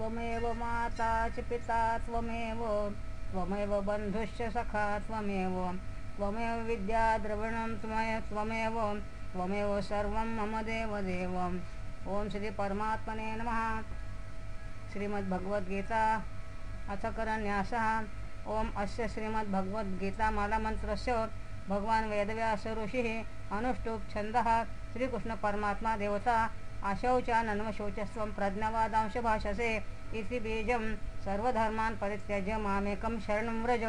त्वमेव माता च पिता त्वमेव त्वमेव बन्धुश्च सखा त्वमेव त्वमेव विद्याद्रविणं त्वय त्वमेव त्वमेव सर्वं मम देवदेवम् ओम श्री परमात्मने नमः। श्रीमद्भगवद्गीता अथ करन्यासः ओम अस्य श्रीमद्भगवद्गीतामालामन्त्रस्य भगवान् वेदव्यासऋषिः अनुष्टुप् छन्दः। श्रीकृष्णपरमात्मा देवता। अशौचानन्वशोचस्त्वं प्रज्ञावादांश भाषसे इति बीजं सर्वधर्मान् परित्यज्य मामेकं शरणं व्रज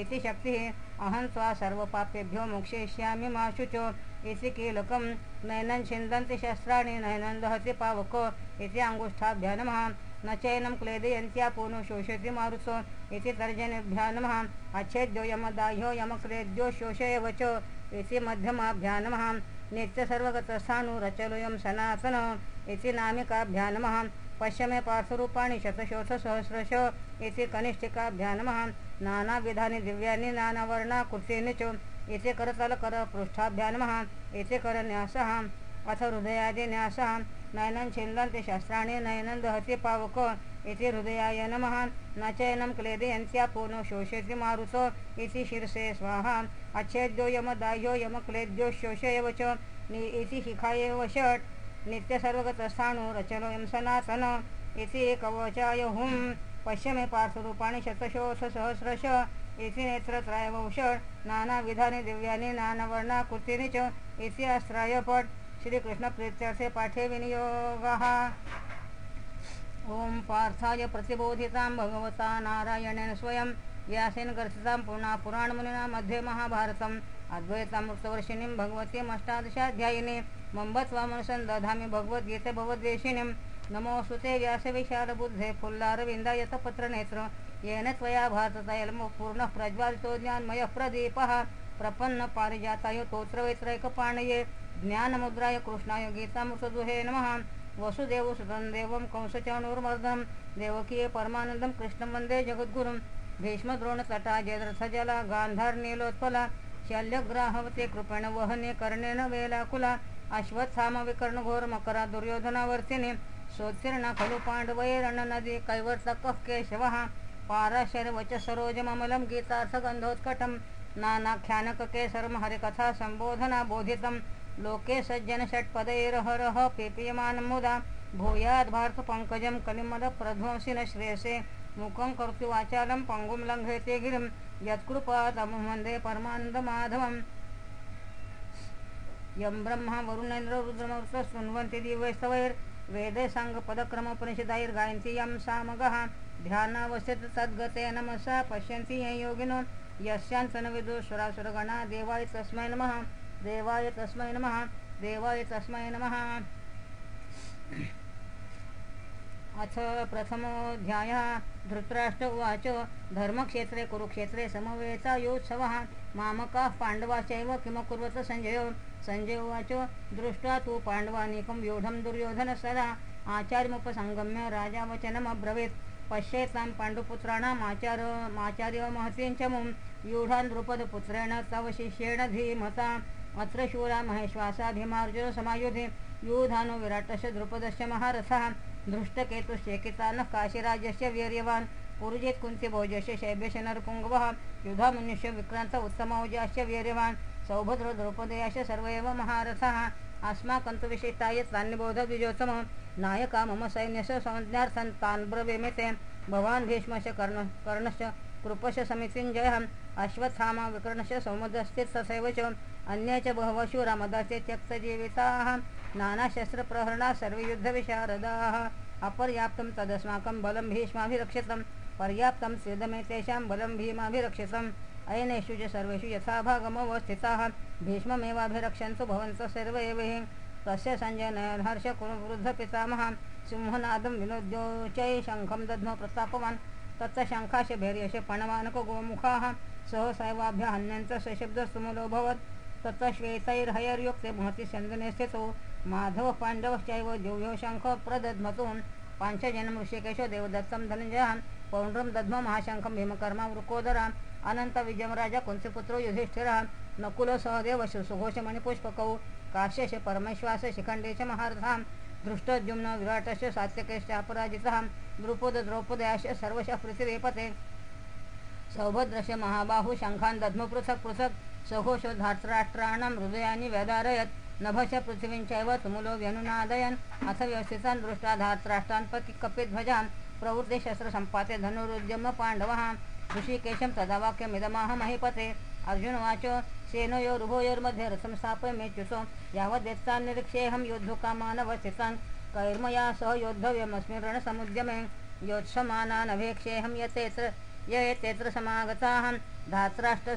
इति शक्तिः। अहं त्वा सर्वपापेभ्यो मोक्षयिष्यामि मा शुचो। इति कीलकं नैनं छिन्दन्ति शस्त्राणि नैनं दहति पावक इति अङ्गुष्ठाभ्या नमः। न चैनं क्लेदयन्त्या पुनो शोषयति मारुतो इति तर्जनेभ्या नमः। अच्छेद्यो यमदाह्यो यमक्लेद्यो शोषयव च इति मध्यमाभ्या नमः। नित्यसर्वगतस्थाणुरचलोऽयं सनातन इति नामिकाभ्या नमः। पश्चिमे पार्श्वरूपाणि शतशोथसहस्रश इति कनिष्ठिकाभ्या नमः। नानाविधानि दिव्यानि नानावर्णाकृतीनि च इति करतलकरपृष्ठाभ्यानमः इति करन्यासः अथ हृदयादिन्यासः नयनं छिन्दन्ति शस्त्राणि नयनं दहति पावक। इति हृदयाय नमः। न चैनं क्लेदयन्त्या पुनो शोषयति मारुतो इति शिरसे स्वाहा। अच्छेद्यो यमदाह्यो यमक्लेद्यो शोषयव च। नि इति शिखायेव षट् नित्यसर्वगतस्थाणुरचलोऽयं सनातन। इति कवचाय हुं पश्चिमे पार्थरूपाणि शतशोथसहस्रश इति नेत्रत्रयवौ षट् नानाविधानि दिव्यानि नानावर्णाकृतीनि च। इति अस्त्राय पट् श्रीकृष्णप्रीत्यर्थे पाठे विनियोगः। ॐ पार्थाय प्रतिबोधितां भगवता नारायणेन स्वयं व्यासेन गर्थितां पुनः पुराणमुनिना मध्ये महाभारतम् अद्वैतामृतवर्षिणीं भगवतीम् अष्टादशाध्यायिनी मम्बत्वामनुसन् दधामि भगवद्गीते भगवद्वेषिणीं नमोऽस्तुते व्यासविशालबुद्धे फुल्लारविन्दायतपत्रनेत्र येन त्वया भारततैलमो पूर्णः प्रज्वालितो ज्ञानमयः प्रदीपः प्रपन्न पारिजाताय तोत्रवैत्रैकपाणये ज्ञानमुद्राय कृष्णाय गीतामृतदुहे नमः वसुदेवसुतं देवं कंसचाणूर्मर्दनं देवकीये परमानन्दं कृष्णं वन्दे जगद्गुरुं। भीष्मद्रोणतटा जयद्रथजला गान्धार्नीलोत्पला शल्यग्राहवते कृपेण वहने कर्णेन वेलाकुला अश्वत्थामविकर्णघोर मकरा दुर्योधनावर्तिनी सोत्तीर्णा खलु पाण्डवैरणनदी कैवर्तकः केशवः पाराशरवच सरोजममलं गीतार्थगन्धोत्कटं नानाख्यानककेसरं हरिकथा सम्बोधना बोधितं लोके सज्जन षट्पदैरहरः पेपीयमानं मुदा भूयाद् भारतपङ्कजं श्रेयसे। मुखं कर्तु वाचालं पङ्गुं लङ्घयते गिरिं। यत्कृपातमं वन्दे परमानन्दमाधवम्। यं ब्रह्मा वरुणेन्द्र रुद्रमरुत शृण्वन्ति दिवैस्तवैर्वेदे साङ्गपदक्रमोपनिषदैर्गायन्ति यं सामगः। ध्यानावस्थित तद्गते नमसा। पश्यन्ति ये योगिनो। यस्यान्तनविदुसुरासुरगणा देवाय तस्मै नमः। देवाय तस्मै नमः देवाय तस्मै नमः। अथ प्रथमोऽध्यायः धृतराष्ट्र उवाच धर्मक्षेत्रे कुरुक्षेत्रे समवेतायोत्सवः। मामकाः पाण्डवाश्चैव किमकुर्वत सञ्जय सञ्जय उवाच दृष्ट्वा तु पाण्डवानीकं व्यूढं दुर्योधनः सदा आचार्यमुपसङ्गम्य राजावचनमब्रवीत्। पश्येतां पाण्डुपुत्राणाम् आचार आचार्य महतीं च मुं। व्यूढान् द्रुपदपुत्रेण तव शिष्येण धीमता अत्र शूरा महेश्वासा भीमार्जुन समायुधे विराटस्य द्रुपदस्य महारथः धृष्टकेतुश्चेकितानः काशीराजस्य वीर्यवान् पुरुजित् कुन्तिभोजस्य शैब्यस्य नरपुङ्गवः युधामनुष्य विक्रान्त उत्तमौजास्य वीर्यवान् सौभद्र द्रौपदयाश्च सर्व एव महारथः अस्माकं तु नायका मम सैन्यस्य संज्ञार्थं तान् ब्रवीमि ते भवान् भीष्मस्य कर्ण कर्णश्च कृपस्य समितिञ्जयः अश्वत्थामा विकर्णस्य सौमदस्ति तथैव च अन्ये च बहवः रामदासे त्यक्तजीविताः नानाशस्त्रप्रहरणा सर्वे युद्धविशारदाः अपर्याप्तं तदस्माकं बलं भीष्माभिरक्षितं पर्याप्तं स्वेदमे तेषां बलं भीमाभिरक्षितम्। अयनेषु च सर्वेषु यथाभागमवस्थिताः भीष्ममेवाभिरक्षन्तु भवन्तः सर्व। एव हि तस्य सञ्जयनयन् हर्षकुरुवृद्धपितामहः सिंहनादं विनोद्योचै शङ्खं दध्म प्रतापवान्। तत्र शङ्खाश भैर्यश सह सहसैवाभ्य हन्यन्तः सशब्दस्तुमुलोऽभवत् तत्र श्वेतैर्हयर्युक्ते महति सन्दने स्थितो माधव पाण्डवश्चैव दिव्यो शङ्खः पाञ्चजनं ऋषिकेशो देवदत्तं धनञ्जयान् पौण्ड्रं दध्म महाशङ्खं भीमकर्मा वृकोदरा अनन्तविजयराजा कुन्तिपुत्रो युधिष्ठिरः। नकुलसहदेव सुघोषमणिपुष्पकौ काश्यश परमेश्वास शिखण्डे च महारथां दृष्टद्युम्न विराटस्य सात्यकेश्च अपराजितः। द्रुपद द्रौपदयाश्च सर्वशः पृथिवेपते सौभद्रस्य महाबाहु शङ्खान् दध्म पृथक् पृथक्। सघोषो धार्तराष्ट्राणां हृदयानि व्यदारयत्। नभश पृथिवीञ्चैव तुमुलो व्यनुनादयन्। अथ व्यवस्थितान् दृष्ट्वा धार्तराष्ट्रान् पति कपिध्वजान् प्रवृत्ते शस्त्रसम्पाते धनुरुद्यम पाण्डवः ऋषिकेशं तदा वाक्यमिदमाह महीपते अर्जुनवाच सेनयोरुभयोर्मध्ये रथं स्थापय मेच्युसो यावद्यत्तान् निरीक्ष्येऽहं योद्धुकामानवस्थितान्। कैर्मया सह योद्धव्यमस्मिन् रणसमुद्यमे। योत्समानानभेक्षेऽहं यतेत्र य एतेत्र समागताः धार्तराष्ट्र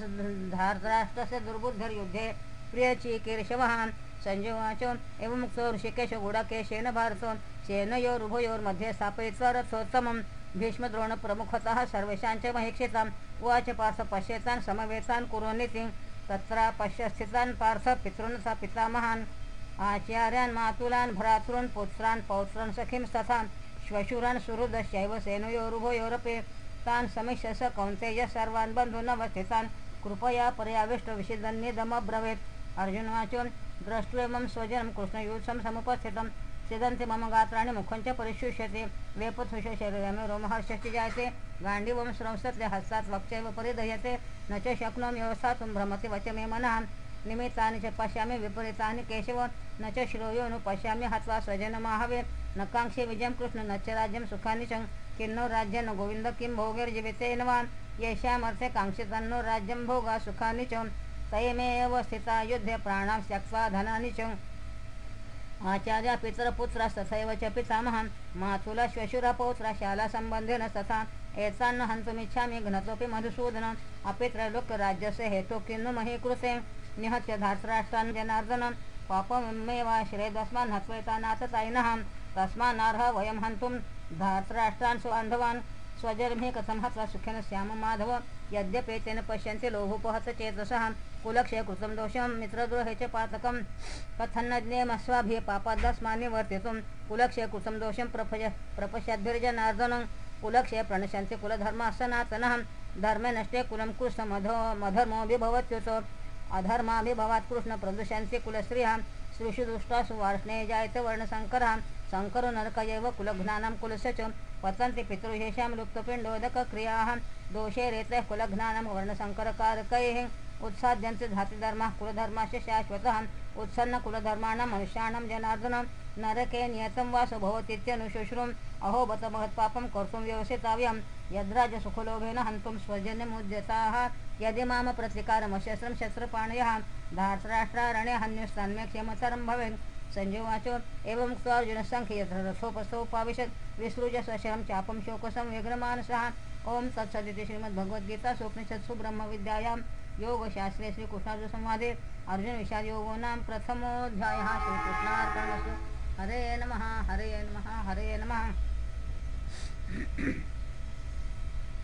धार्तराष्ट्रस्य दुर्बुद्धिर्युद्धे प्रियचिकीर्षवः सञ्जयवाच एवमुक्तो ऋषिकेश गुडकेशेन भारतो। सेनयोरुभयोर्मध्ये स्थापयित्वा रथोत्तमं भीष्मद्रोणप्रमुखतः सर्वेषाञ्च महीक्षिताम्। उवाच पार्थ पश्येतान् समवेतान् कुरोनिति तत्र पश्य स्थितान् पार्थ पितॄन् स पितामहान्। आचार्यान् मातुलान् भ्रातॄन् पुत्रान् पौत्रान् सखीं तथा श्वशुरान् सुहृदश्चैव सेनयोरुभयोरपि। तान् समीक्ष्य स कौन्तेय सर्वान् बन्धूनवस्थितान् कृपया पर्याविष्टविषिदन्निदमब्रवीत् अर्जुनवाचो द्रष्ट्वेमं स्वजनं कृष्णयूत्सं समुपस्थितं सिदन्ति मम गात्राणि मुखञ्च परिशुष्यते. वेपथुष शरीरमे रोमहर्षश्च जायते. गाण्डीवं स्रंसत्य हस्तात् वक्चैव परिदह्यते न च शक्नोमि व्यवस्थातुं भ्रमति वच मे मनः. निमित्तानि च पश्यामि विपरीतानि केशव. न च श्रोयो नु पश्यामि हत्वा स्वजनमाहवे. न काङ्क्षे विजयं कृष्ण न च राज्यं सुखानि च किन्नो राज्यन न गोविन्द किं भोगिर्जीवितेन्वान् वा येषामर्थे काङ्क्षितन्नो राज्यं भोगा सुखानि च तयमेव स्थिता युद्धे प्राणां त्यक्त्वा धनानि च आचार्य पितरपुत्रस्तथैव च पितामहं मातुला पौत्रा शालासम्बन्धेन तथा एतान्न हन्तुमिच्छामि घ्नतोऽपि मधुसूदन अपि त्रैलोक्यराज्यस्य हेतु किन्नु मही कृते निहत्य धार्तराष्ट्रान् जनार्दनं पापमेवाश्रयदस्मान् हत्वैतानाथतायिनः तस्मान्नार्ह वयं हन्तुं धार्तराष्ट्रान् स्वबान्धवान् स्वजर्मे कथं हत्वा सुखेन श्याम माधव यद्यपि तेन पश्यन्ति लोभोपहत चेतसः कुलक्षय कृतं दोषं मित्रद्रोहे च पातकं कथन्नज्ञेमस्वाभिः ज्ञेमस्वाभिः वर्तितुं कुलक्षय कृतं दोषं प्रपज प्रपश्यद्भिर्जनार्दनं कुलक्षय प्रणश्यन्ति कुलधर्मः सनातनः धर्मे नष्टे कुलं कृष्णमधो मधर्मोऽभिभवत्युत अधर्माभिभवात् कृष्णप्रदुषन्ति कुलश्रियः श्रीषु दुष्टासु वार्ष्णे जायते वर्णशङ्करः शङ्करो नरक एव कुलघ्नानां कुलस्य च पतन्ति पितृहेषां लुप्तपिण्डोदकक्रियाः दोषे रेतः कुलघ्नानां वर्णशङ्करकारकैः उत्साद्यन्ते धातिधर्मः कुलधर्मस्य शाश्वतः उत्सन्नकुलधर्माणां मनुष्याणां जनार्दनं नरके नियतं वासो भवतीत्यनुशुश्रूम् अहो बत महत्पापं कर्तुं यद्राज यद्राजसुखलोभेन हन्तुं स्वजन्यमुद्यताः यदि माम प्रतिकारमशस्त्रं शस्त्रपाणयः धार्तराष्ट्रारणे हन्युस्तन्मे क्षमतरं भवेत्। सञ्जयवाचो एवं अर्जुनसङ्ख्य यत्र रथोपस्थोपाविशत् विसृज स्वशरं चापं शोकसंविघ्नमानसः ॐ तत्सदिति श्रीमद्भगवद्गीता स्वप्निषत्सु ब्रह्मविद्यायां योगशास्त्रे श्रीकृष्णार्जुनसंवादे। अर्जुनविषादयोगो नाम प्रथमोऽध्यायः। श्रीकृष्णार्पणमस्तु। हरे नमः हरे नमः हरे नमः।